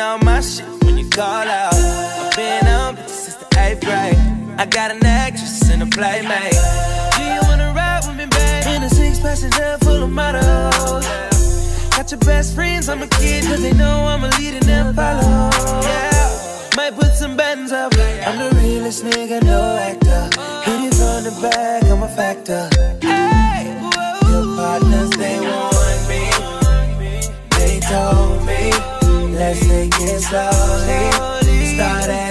been on my shit when you call out. I've been on since the eighth grade. I got an actress and a playmate. Do you wanna ride with me, babe? In a six passenger full of models. Got your best friends, I'm a kid, cause they know I'm a leader, and follow. Yeah. Might put some buttons up. I'm the realest nigga, no actor. Hit it from the back, I'm a factor. Let's slowly. Start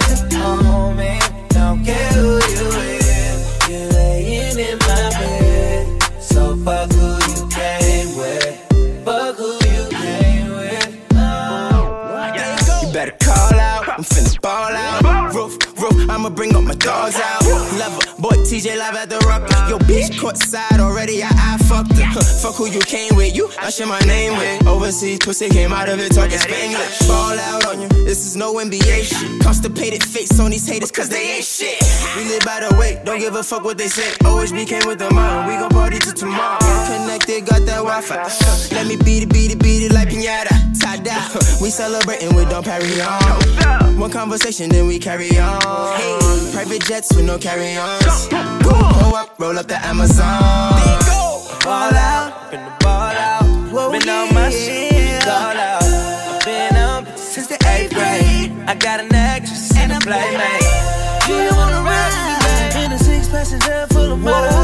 I'ma bring up my dogs out. Level, boy, TJ live at the rock. Yo, bitch, caught side already, I, I fucked her. Huh, fuck who you came with, you, I share my name with. Overseas, pussy came out of it talking Spanglish. Ball out on you, this is no NBA shit. Constipated face on these haters, cause they ain't shit. We live by the way, don't give a fuck what they say. Be came with the mind, we gon' party till tomorrow. Connected, got that Wi Fi. Let me beat it, beat it, beat it like pinata. Tied down, we celebrating with Dom Pérignon. One conversation, then we carry on. Hey, private jets with no carry ons. Pull up, roll up the Amazon. Ball out, been the ball out. been on my shit, all out. I've been on since the eighth grade. I got an actress and a playmate. Do you wanna ride with me, babe? In a six passenger full of models.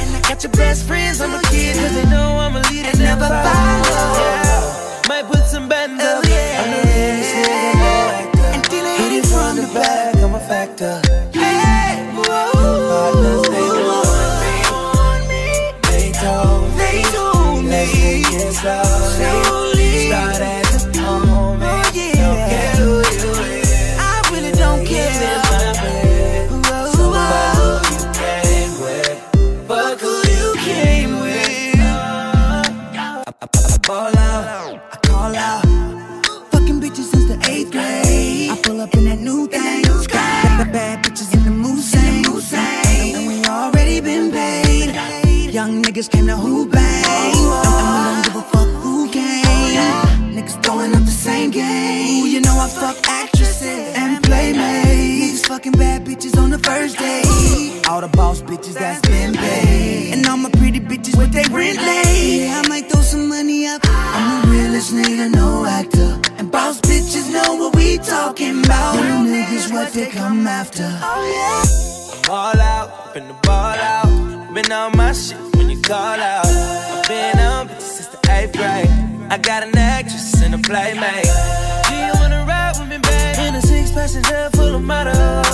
And I got your best friends, I'm a kid, cause they know I'm a leader. And never follow. Slowly. Start don't care who you. I really don't care. So fuck who you came with. Fuck who you came with. I, ball I call out. Fucking bitches since the eighth grade. I pull up in that new thing. Got the bad bitches in the Mulsanne. And we already been paid. Young niggas came to who bang. Date. All the boss bitches that's been paid. And all my pretty bitches with they rent late. Yeah, I might throw some money up. I'm the realest nigga, no actor. And boss bitches know what we talking about. Real niggas what they come after. Oh yeah. Ball out, been the ball out. Been on my shit when you call out. I've been on bitches since the eighth grade. I got an actress and a playmate. Do you wanna ride with me, babe? In a six passenger full of models.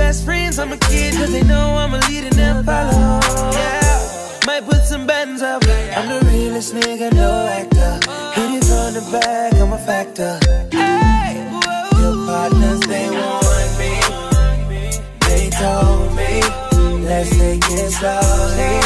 Best friends, I'm a kid, cause they know I'm a leader them follow. Yeah. Might put some buttons up. I'm the realest nigga, no actor. Hit it from the back, I'm a factor. Hey, your partners, they want me. They told me, let's take it slowly.